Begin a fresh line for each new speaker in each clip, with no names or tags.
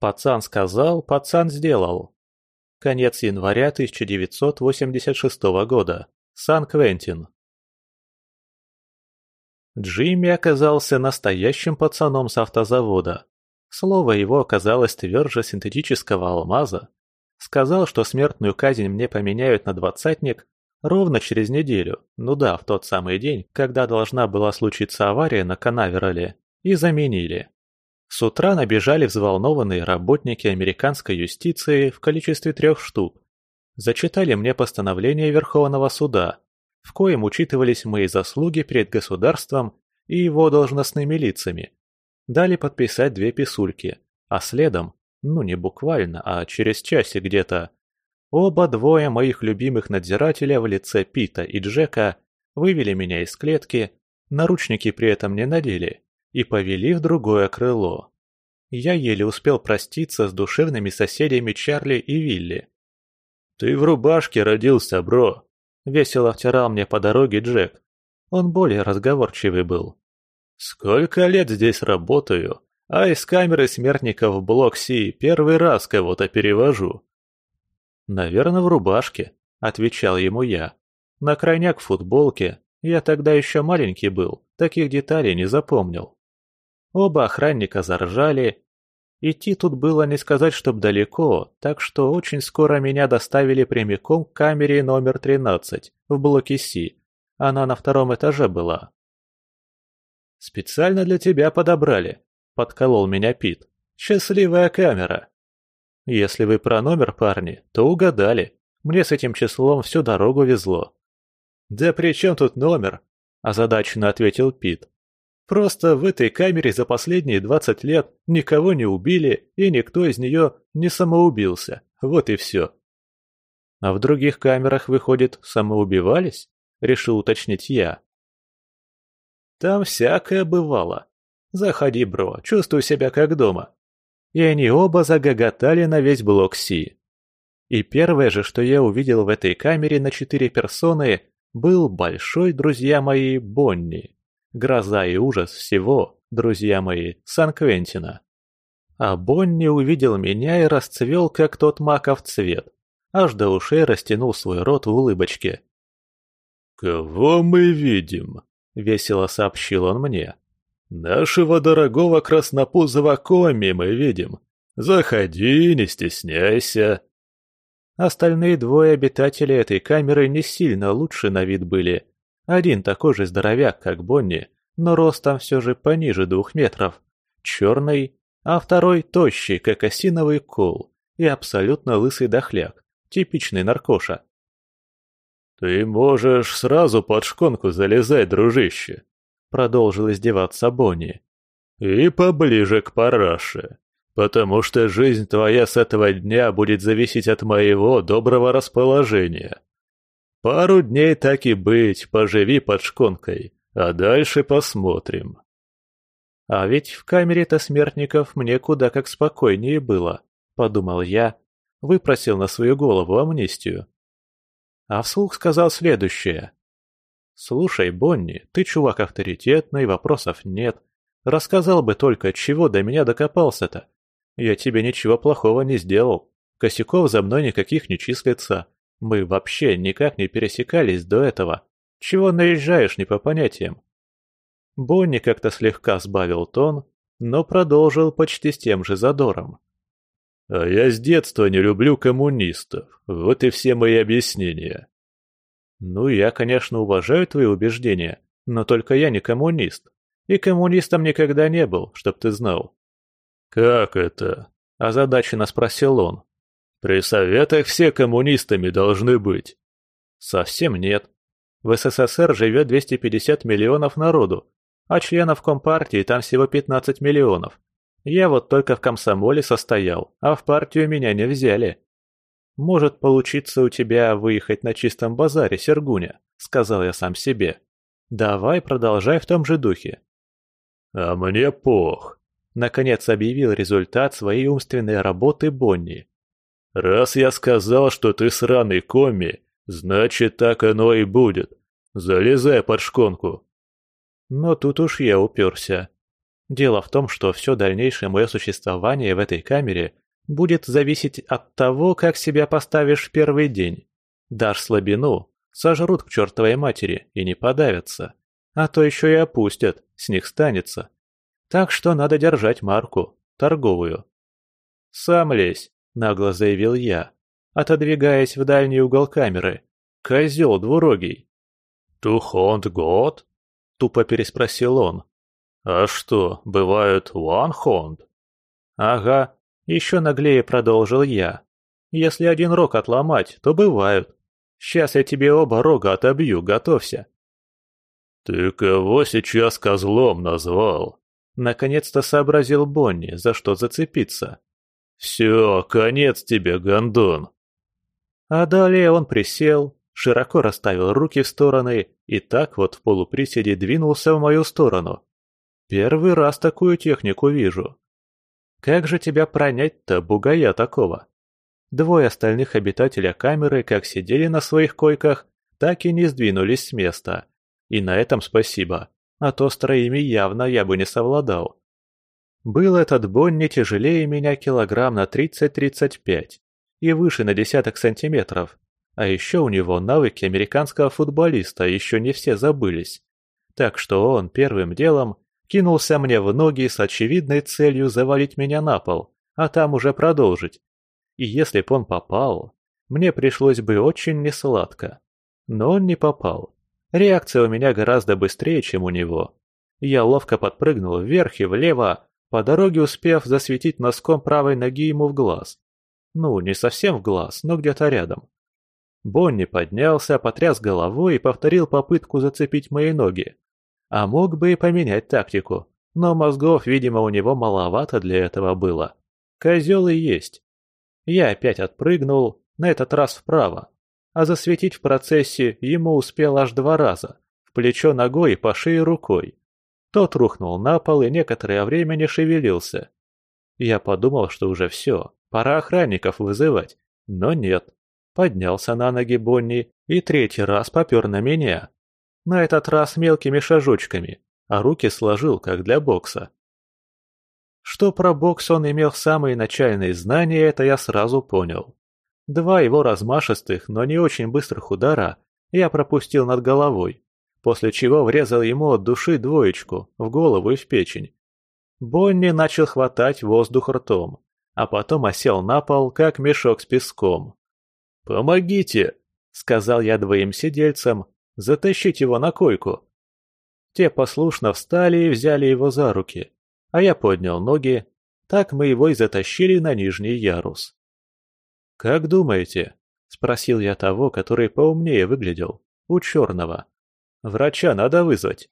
Пацан сказал, пацан сделал. Конец января 1986 года. Сан-Квентин. Джимми оказался настоящим пацаном с автозавода. Слово его оказалось тверже синтетического алмаза. Сказал, что смертную казнь мне поменяют на двадцатник ровно через неделю, ну да, в тот самый день, когда должна была случиться авария на Канаверале, и заменили. С утра набежали взволнованные работники американской юстиции в количестве трех штук. Зачитали мне постановление Верховного суда, в коем учитывались мои заслуги перед государством и его должностными лицами. Дали подписать две писульки, а следом, ну не буквально, а через часик где-то, оба двое моих любимых надзирателя в лице Пита и Джека вывели меня из клетки, наручники при этом не надели и повели в другое крыло. Я еле успел проститься с душевными соседями Чарли и Вилли.
«Ты в рубашке родился, бро!» – весело втирал мне по дороге Джек. Он более разговорчивый был. «Сколько лет здесь работаю, а из камеры смертников в блок Си первый раз кого-то перевожу».
«Наверное, в рубашке», – отвечал ему я. «На крайняк в футболке. Я тогда еще маленький был, таких деталей не запомнил». Оба охранника заржали. Идти тут было не сказать, чтоб далеко, так что очень скоро меня доставили прямиком к камере номер 13 в блоке Си. Она на втором этаже была.
«Специально для тебя подобрали», — подколол меня Пит. «Счастливая камера».
«Если вы про номер, парни, то угадали. Мне с этим числом всю дорогу везло».
«Да при чем тут номер?» – озадаченно ответил Пит. Просто в этой камере за последние 20 лет никого не убили, и никто из нее не самоубился. Вот и все.
А в других камерах, выходит, самоубивались? Решил уточнить я.
Там всякое бывало. Заходи, бро, чувствую себя как дома.
И они оба загоготали на весь блок Си. И первое же, что я увидел в этой камере на четыре персоны, был большой, друзья мои, Бонни. Гроза и ужас всего, друзья мои, Сан-Квентина. А Бонни увидел меня и расцвел, как тот маков цвет. Аж до ушей растянул свой рот в улыбочке.
«Кого мы видим?» — весело сообщил он мне. «Нашего дорогого краснопузого коми мы видим. Заходи, не стесняйся».
Остальные двое обитателей этой камеры не сильно лучше на вид были, один такой же здоровяк, как Бонни, но ростом все же пониже двух метров. Черный, а второй тощий, как осиновый кол, и абсолютно лысый дохляк, типичный наркоша.
«Ты можешь сразу под шконку залезать, дружище», — продолжил издеваться Бонни. «И поближе к параше, потому что жизнь твоя с этого дня будет зависеть от моего доброго расположения. Пару дней так и быть, поживи под шконкой, а дальше посмотрим.
А ведь в камере-то смертников мне куда как спокойнее было, подумал я, выпросил на свою голову амнистию. А вслух сказал следующее. «Слушай, Бонни, ты чувак авторитетный, вопросов нет. Рассказал бы только, чего до меня докопался-то. Я тебе ничего плохого не сделал. Косяков за мной никаких не числится. Мы вообще никак не пересекались до этого. Чего наезжаешь не по понятиям?» Бонни как-то слегка сбавил тон, но продолжил почти с тем же задором.
«А я с детства не люблю коммунистов. Вот и все мои объяснения».
«Ну, я, конечно, уважаю твои убеждения, но только я не коммунист. И коммунистом никогда не был, чтоб ты знал».
«Как это?»
– озадаченно спросил он.
При советах все коммунистами должны быть.
Совсем нет. В СССР живет 250 миллионов народу, а членов Компартии там всего 15 миллионов. Я вот только в комсомоле состоял, а в партию меня не взяли. Может получиться у тебя выехать на чистом базаре, Сергуня, сказал я сам себе. Давай продолжай в том же духе.
А мне пох.
Наконец объявил результат своей умственной работы Бонни.
«Раз я сказал, что ты сраный коми, значит, так оно и будет. Залезай под шконку».
Но тут уж я уперся. Дело в том, что все дальнейшее мое существование в этой камере будет зависеть от того, как себя поставишь в первый день. Дашь слабину, сожрут к чертовой матери и не подавятся. А то еще и опустят, с них станется. Так что надо держать марку, торговую. «Сам лезь», — нагло заявил я, отодвигаясь в дальний угол камеры. «Козел двурогий».
«Тухонт год?» — тупо переспросил он. «А что, бывают one-хонд?»
«Ага», — еще наглее продолжил я. «Если один рог отломать, то бывают. Сейчас я тебе оба рога отобью, готовься».
«Ты кого сейчас козлом назвал?»
Наконец-то сообразил Бонни, за что зацепиться.
«Все, конец тебе, гондон!»
А далее он присел, широко расставил руки в стороны и так вот в полуприседе двинулся в мою сторону. Первый раз такую технику вижу. Как же тебя пронять-то, бугая такого? Двое остальных обитателей камеры как сидели на своих койках, так и не сдвинулись с места. И на этом спасибо, а то с троими явно я бы не совладал. Был этот Бонни тяжелее меня килограмм на 30-35 и выше на десяток сантиметров. А еще у него навыки американского футболиста еще не все забылись. Так что он первым делом кинулся мне в ноги с очевидной целью завалить меня на пол, а там уже продолжить. И если б он попал, мне пришлось бы очень несладко. Но он не попал. Реакция у меня гораздо быстрее, чем у него. Я ловко подпрыгнул вверх и влево, по дороге успев засветить носком правой ноги ему в глаз. Ну, не совсем в глаз, но где-то рядом. Бонни поднялся, потряс головой и повторил попытку зацепить мои ноги. А мог бы и поменять тактику, но мозгов, видимо, у него маловато для этого было. Козел и есть. Я опять отпрыгнул, на этот раз вправо. А засветить в процессе ему успел аж два раза. В плечо ногой и по шее рукой. Тот рухнул на пол и некоторое время не шевелился. Я подумал, что уже все, пора охранников вызывать. Но нет. Поднялся на ноги Бонни и третий раз попер на меня. На этот раз мелкими шажочками, а руки сложил, как для бокса. Что про бокс он имел самые начальные знания, это я сразу понял. Два его размашистых, но не очень быстрых удара я пропустил над головой, после чего врезал ему от души двоечку в голову и в печень. Бонни начал хватать воздух ртом, а потом осел на пол, как мешок с песком. «Помогите!» — сказал я двоим сидельцам. «Затащить его на койку!» Те послушно встали и взяли его за руки, а я поднял ноги. Так мы его и затащили на нижний ярус. «Как думаете?» — спросил я того, который поумнее выглядел, у черного. Врача надо вызвать».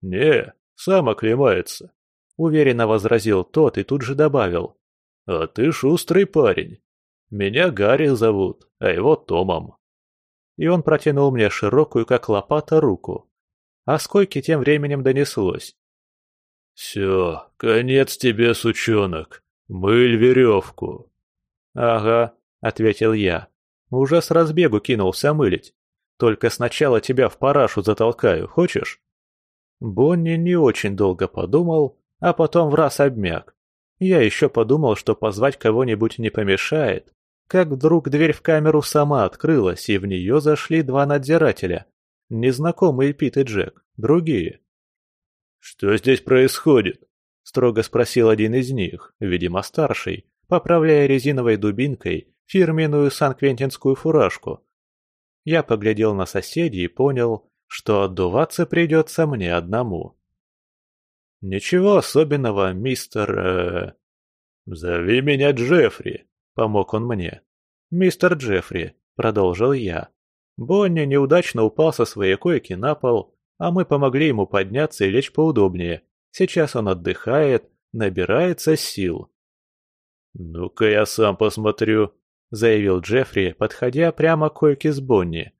«Не, сам оклемается», — уверенно возразил тот и тут же добавил. «А ты шустрый парень. Меня Гарри зовут, а его Томом».
И он протянул мне широкую, как лопата, руку. А с тем временем донеслось.
«Все, конец тебе, сучонок. Мыль веревку».
«Ага», — ответил я. Уже с разбегу кинулся мылить. Только сначала тебя в парашу затолкаю, хочешь?» Бонни не очень долго подумал, а потом в раз обмяк. Я еще подумал, что позвать кого-нибудь не помешает, как вдруг дверь в камеру сама открылась, и в нее зашли два надзирателя. Незнакомые Пит и Джек, другие.
«Что здесь происходит?»
– строго спросил один из них, видимо старший, поправляя резиновой дубинкой фирменную сан-квентинскую фуражку, я поглядел на соседей и понял, что отдуваться придется мне одному. «Ничего особенного, мистер...» э...
«Зови меня Джеффри», — помог он мне.
«Мистер Джеффри», — продолжил я. Бонни неудачно упал со своей койки на пол, а мы помогли ему подняться и лечь поудобнее. Сейчас он отдыхает, набирается сил.
«Ну-ка я сам посмотрю», — заявил Джеффри, подходя прямо к койке с Бонни.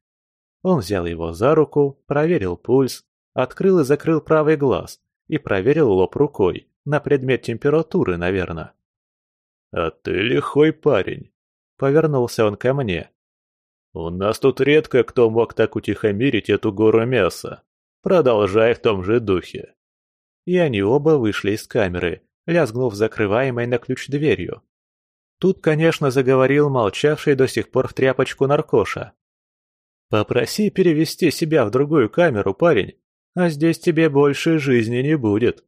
Он взял его за руку, проверил пульс, открыл и закрыл правый глаз и проверил лоб рукой, на предмет температуры, наверное.
«А ты лихой парень», — повернулся он ко мне. «У нас тут редко кто мог так утихомирить эту гору мяса. Продолжай в том же духе».
и они оба вышли из камеры, лязгнув закрываемой на ключ дверью. Тут, конечно, заговорил молчавший до сих пор в тряпочку наркоша. «Попроси перевести себя в другую камеру, парень, а здесь тебе больше жизни не будет».